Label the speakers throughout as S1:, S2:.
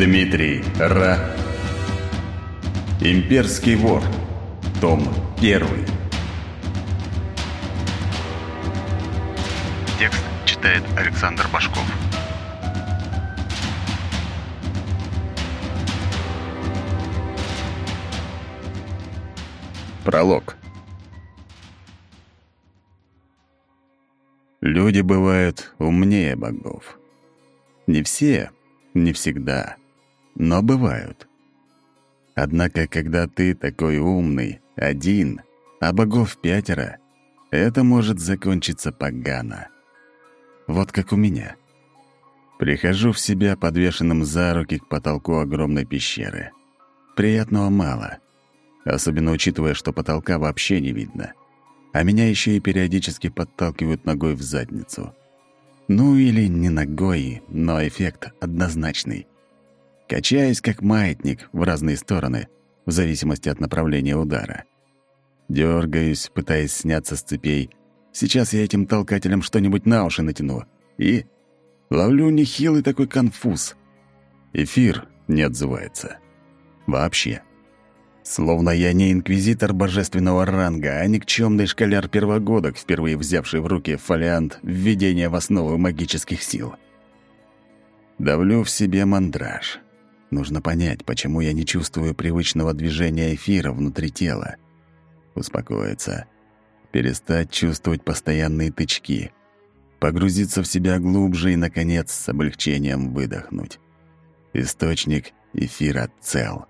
S1: Дмитрий Ра. Имперский вор. Том 1.
S2: Текст читает Александр Башков.
S1: Пролог. Люди бывают умнее богов. Не все, не всегда, но бывают. Однако, когда ты такой умный, один, а богов пятеро, это может закончиться погано. Вот как у меня. Прихожу в себя подвешенным за руки к потолку огромной пещеры. Приятного мало, особенно учитывая, что потолка вообще не видно. А меня еще и периодически подталкивают ногой в задницу. Ну или не ногой, но эффект однозначный. Качаюсь как маятник в разные стороны, в зависимости от направления удара. Дергаюсь, пытаясь сняться с цепей. Сейчас я этим толкателем что-нибудь на уши натяну. И ловлю нехилый такой конфуз. Эфир не отзывается. Вообще. Словно я не инквизитор божественного ранга, а никчемный школяр первогодок, впервые взявший в руки фолиант введения в основу магических сил. Давлю в себе мандраж. Нужно понять, почему я не чувствую привычного движения эфира внутри тела. Успокоиться. Перестать чувствовать постоянные тычки. Погрузиться в себя глубже и, наконец, с облегчением выдохнуть. Источник эфира цел.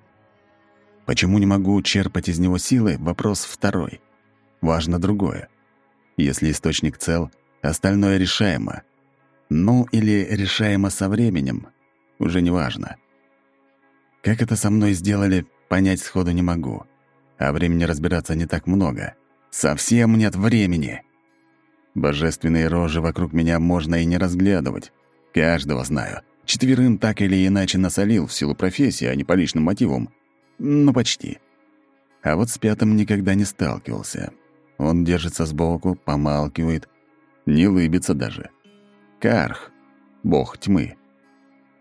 S1: Почему не могу черпать из него силы — вопрос второй. Важно другое. Если источник цел, остальное решаемо. Ну или решаемо со временем, уже не важно. Как это со мной сделали, понять сходу не могу. А времени разбираться не так много. Совсем нет времени. Божественные рожи вокруг меня можно и не разглядывать. Каждого знаю. Четверым так или иначе насолил в силу профессии, а не по личным мотивам. Ну, почти. А вот с пятым никогда не сталкивался. Он держится сбоку, помалкивает, не лыбится даже. Карх, бог тьмы.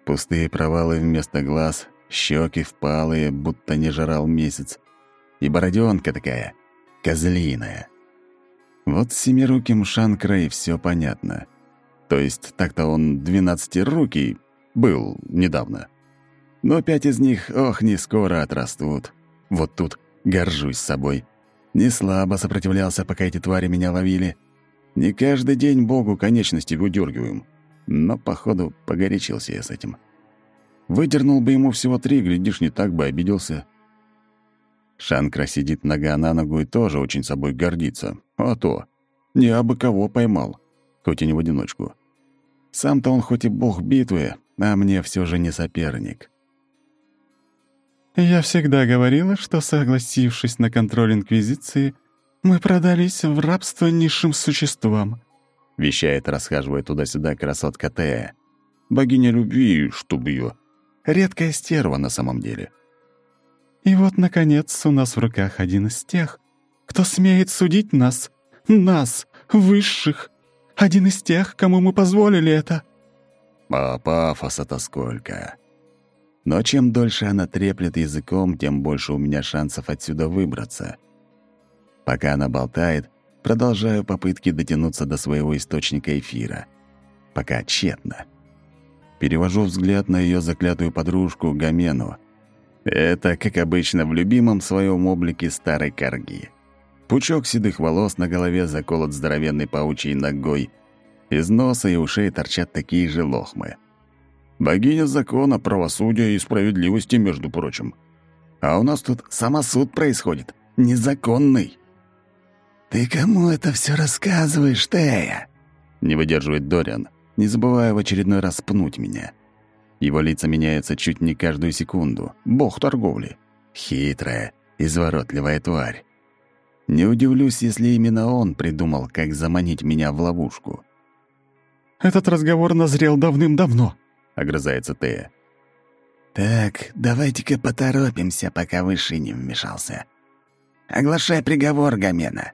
S1: Пустые провалы вместо глаз, щеки впалые, будто не жрал месяц. И бороденка такая, козлиная. Вот с семируким Шанкрай все понятно. То есть так-то он двенадцатирукий был недавно. Но пять из них, ох, не скоро отрастут. Вот тут горжусь собой. Не слабо сопротивлялся, пока эти твари меня ловили. Не каждый день Богу конечности выдергиваем. Но, походу, погорячился я с этим. Выдернул бы ему всего три, глядишь, не так бы обиделся. Шанкра сидит нога на ногу и тоже очень собой гордится. А то, не абы кого поймал, хоть и не в одиночку. Сам-то он хоть и бог битвы, а мне все же не соперник.
S3: «Я всегда говорила, что, согласившись на контроль Инквизиции, мы продались в рабство низшим существам», —
S1: вещает, расхаживая туда-сюда красотка Тея. Богиня любви, чтоб ее. Редкая стерва на самом деле.
S3: «И вот, наконец, у нас в руках один из тех, кто смеет судить нас, нас, высших, один из тех, кому мы позволили это».
S1: А пафоса-то сколько. Но чем дольше она треплет языком, тем больше у меня шансов отсюда выбраться. Пока она болтает, продолжаю попытки дотянуться до своего источника эфира. Пока тщетно. Перевожу взгляд на ее заклятую подружку Гамену. Это, как обычно, в любимом своем облике старой корги. Пучок седых волос на голове заколот здоровенной паучьей ногой. Из носа и ушей торчат такие же лохмы. Богиня закона, правосудия и справедливости, между прочим. А у нас тут самосуд происходит, незаконный.
S4: «Ты кому это все рассказываешь, Тея?»
S1: Не выдерживает Дориан, не забывая в очередной раз пнуть меня. Его лица меняются чуть не каждую секунду. Бог торговли. Хитрая, изворотливая тварь. Не удивлюсь, если именно он придумал, как заманить меня в ловушку.
S3: «Этот разговор назрел давным-давно»,
S1: огрызается Тея.
S4: «Так, давайте-ка поторопимся, пока Высший не вмешался. Оглашай приговор, Гамена».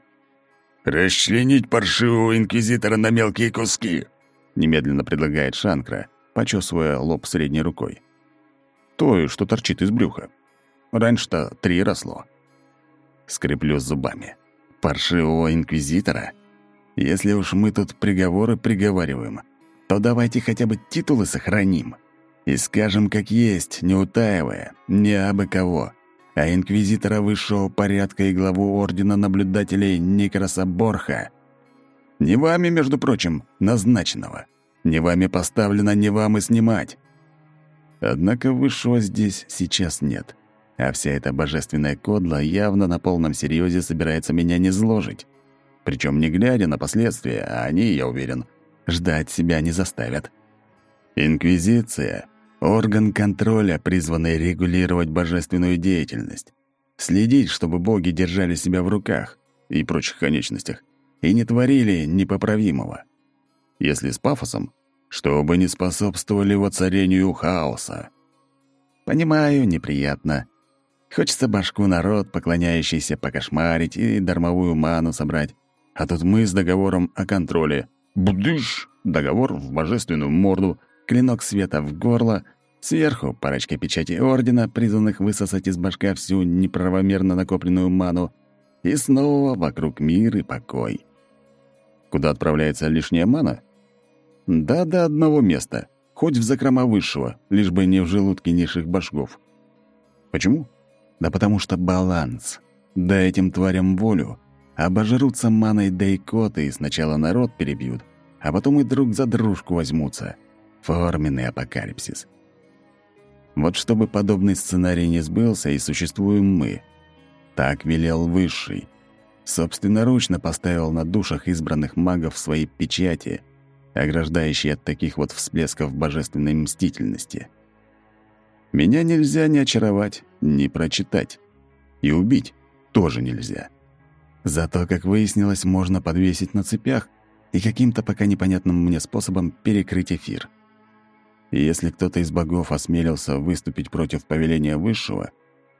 S5: «Расчленить паршивого инквизитора на мелкие куски»,
S1: немедленно предлагает Шанкра, почесывая лоб средней рукой. той, что торчит из брюха. Раньше-то три росло. Скреплю зубами. Паршивого инквизитора? Если уж мы тут приговоры приговариваем, то давайте хотя бы титулы сохраним. И скажем как есть, не утаивая, не абы кого, а инквизитора высшего порядка и главу Ордена Наблюдателей Никраса Борха. Не вами, между прочим, назначенного. Не вами поставлено, не вам и снимать. Однако высшего здесь сейчас нет. А вся эта божественная кодла явно на полном серьезе собирается меня не зложить. Причем не глядя на последствия, а они, я уверен, ждать себя не заставят. Инквизиция — орган контроля, призванный регулировать божественную деятельность, следить, чтобы боги держали себя в руках и прочих конечностях и не творили непоправимого. Если с пафосом, чтобы не способствовали воцарению хаоса. Понимаю, неприятно. Хочется башку народ, поклоняющийся, покошмарить и дармовую ману собрать. А тут мы с договором о контроле. Будыш! Договор в божественную морду, клинок света в горло, сверху парочка печати ордена, призванных высосать из башка всю неправомерно накопленную ману, и снова вокруг мир и покой. Куда отправляется лишняя мана? Да, до одного места. Хоть в закрома высшего, лишь бы не в желудке низших башков. Почему? Да потому что баланс. Да этим тварям волю. Обожрутся маной дейкоты и сначала народ перебьют, а потом и друг за дружку возьмутся. Форменный апокалипсис. Вот чтобы подобный сценарий не сбылся, и существуем мы. Так велел Высший. Собственноручно поставил на душах избранных магов свои печати, ограждающие от таких вот всплесков божественной мстительности. Меня нельзя ни очаровать, ни прочитать. И убить тоже нельзя. Зато, как выяснилось, можно подвесить на цепях и каким-то пока непонятным мне способом перекрыть эфир. И если кто-то из богов осмелился выступить против повеления Высшего,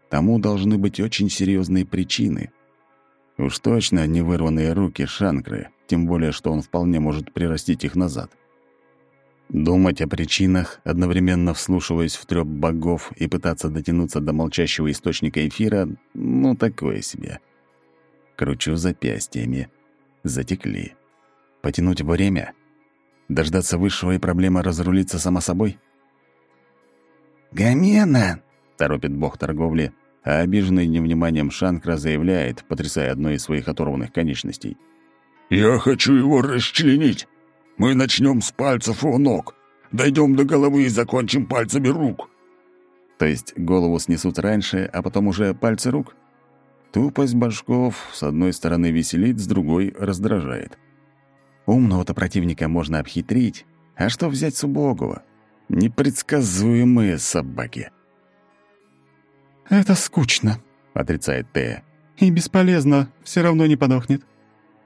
S1: тому должны быть очень серьезные причины. Уж точно не вырванные руки Шанкры, тем более, что он вполне может прирастить их назад. Думать о причинах, одновременно вслушиваясь в трёп богов и пытаться дотянуться до молчащего источника эфира, ну, такое себе. Кручу запястьями. Затекли. Потянуть время? Дождаться высшего и проблема разрулиться сама собой?
S4: «Гамена!»
S1: — торопит бог торговли, а обиженный невниманием Шанкра заявляет, потрясая одной из своих оторванных конечностей.
S5: «Я хочу его расчленить. Мы начнем с пальцев у ног, дойдем до головы и закончим пальцами рук».
S1: То есть голову снесут раньше, а потом уже пальцы рук? Тупость башков с одной стороны веселит, с другой раздражает. Умного-то противника можно обхитрить, а что взять с убогого? Непредсказуемые собаки.
S3: «Это скучно», —
S1: отрицает Тея.
S3: «И бесполезно, все равно не подохнет.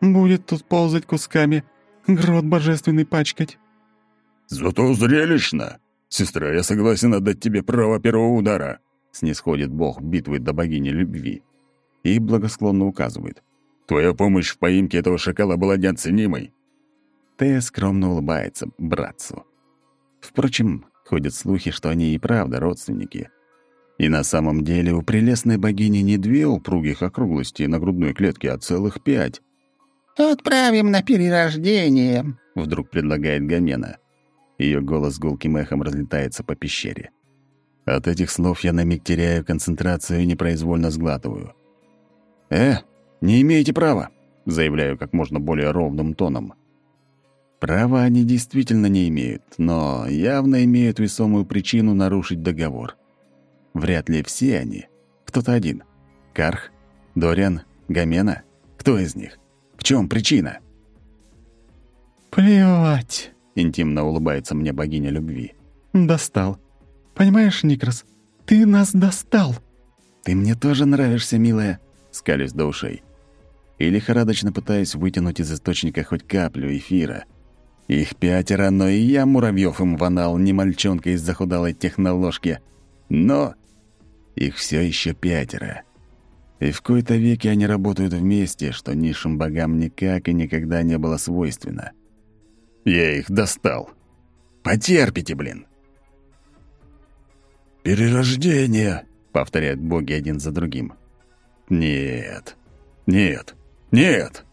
S3: Будет тут ползать кусками, грот божественный пачкать».
S5: «Зато зрелищно. Сестра, я согласен отдать тебе право первого удара», —
S1: снисходит бог битвы до богини любви. И благосклонно указывает.
S5: «Твоя помощь в поимке этого шакала была неоценимой».
S1: Тея скромно улыбается братцу. Впрочем, ходят слухи, что они и правда родственники. И на самом деле у прелестной богини не две упругих округлости на грудной клетке, а целых пять.
S4: «Отправим на перерождение», —
S1: вдруг предлагает Гамена. Ее голос гулким эхом разлетается по пещере. От этих слов я на миг теряю концентрацию и непроизвольно сглатываю. «Э, не имеете права», — заявляю как можно более ровным тоном. Права они действительно не имеют, но явно имеют весомую причину нарушить договор. Вряд ли все они. Кто-то один. Карх? Дориан? Гамена? Кто из них? В чем причина?
S3: «Плевать», —
S1: интимно улыбается мне богиня любви.
S3: «Достал. Понимаешь, Никрос, ты нас достал».
S1: «Ты мне тоже нравишься, милая», — скалюсь до ушей. И лихорадочно пытаюсь вытянуть из источника хоть каплю эфира — их пятеро, но и я муравьев им ванал, не мальчонка из захудалой техноложки. Но их все еще пятеро. И в кои-то веки они работают вместе, что низшим богам никак и никогда не было свойственно. Я их достал. Потерпите, блин.
S5: «Перерождение!»
S1: — повторяют боги один за другим. «Нет, нет, нет!»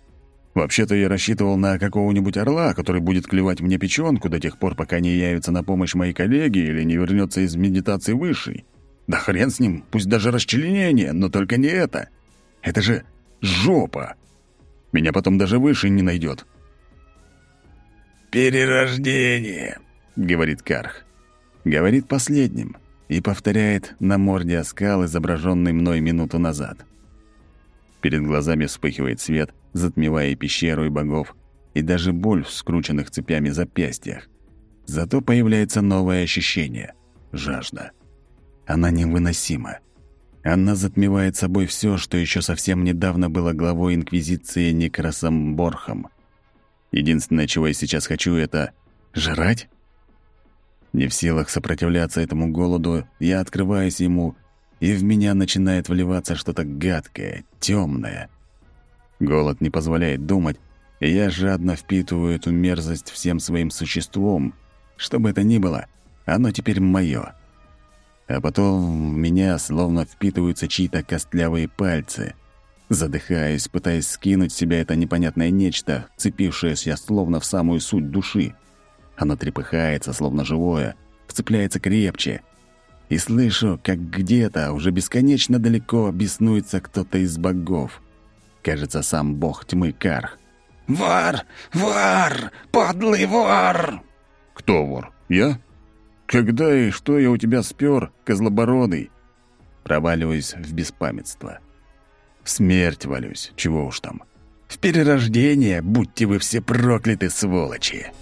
S1: Вообще-то я рассчитывал на какого-нибудь орла, который будет клевать мне печенку до тех пор, пока не явится на помощь моей коллеге или не вернется из медитации высшей. Да хрен с ним, пусть даже расчленение, но только не это. Это же жопа. Меня потом даже выше не найдет.
S5: «Перерождение», — говорит Карх.
S1: Говорит последним и повторяет на морде оскал, изображенный мной минуту назад. Перед глазами вспыхивает свет — затмевая пещеру и богов, и даже боль в скрученных цепями запястьях. Зато появляется новое ощущение — жажда. Она невыносима. Она затмевает собой все, что еще совсем недавно было главой Инквизиции Никросом Борхом. Единственное, чего я сейчас хочу, это жрать? Не в силах сопротивляться этому голоду, я открываюсь ему, и в меня начинает вливаться что-то гадкое, темное — Голод не позволяет думать, и я жадно впитываю эту мерзость всем своим существом. Что бы это ни было, оно теперь мое. А потом в меня словно впитываются чьи-то костлявые пальцы. Задыхаясь, пытаясь скинуть с себя это непонятное нечто, цепившееся словно в самую суть души. Оно трепыхается, словно живое, вцепляется крепче. И слышу, как где-то, уже бесконечно далеко, беснуется кто-то из богов кажется, сам бог тьмы Карх.
S5: «Вар! Вар! Подлый вар!»
S1: «Кто вор? Я? Когда и что я у тебя спер, козлобородый?» Проваливаюсь в беспамятство. В смерть валюсь, чего уж там. В перерождение, будьте вы все прокляты, сволочи!»